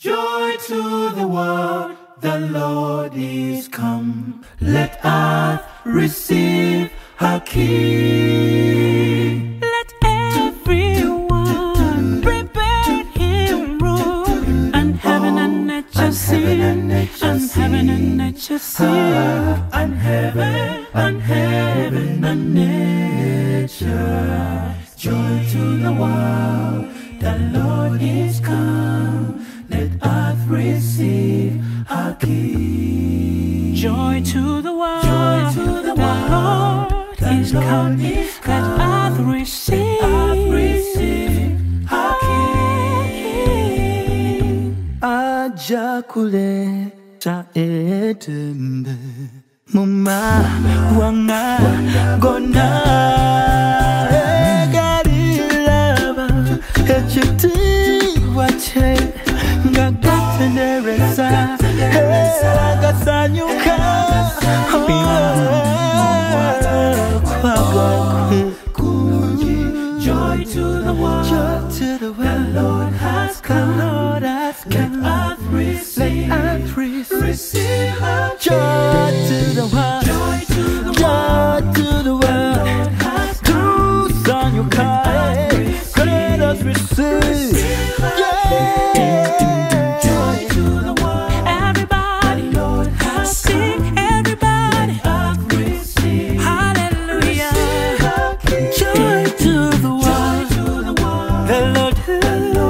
Joy to the world, the Lord is come. Let earth receive her King. Let everyone prepare him room, and heaven and nature sing, and heaven and nature sing. Ah, and heaven, and heaven, and nature. Joy to the world, King. Joy to the world, Joy to the world, Lord the is Lord come. is come. earth receive, Earth receive her King. aja kuleta etembe muma wanga gona egalilaba ekitiibwa kye nga gatendereza world, Joy to the the world, Lord has come. the Lord has Let come. earth receive, Earth receive receive Joy to the world, Lord,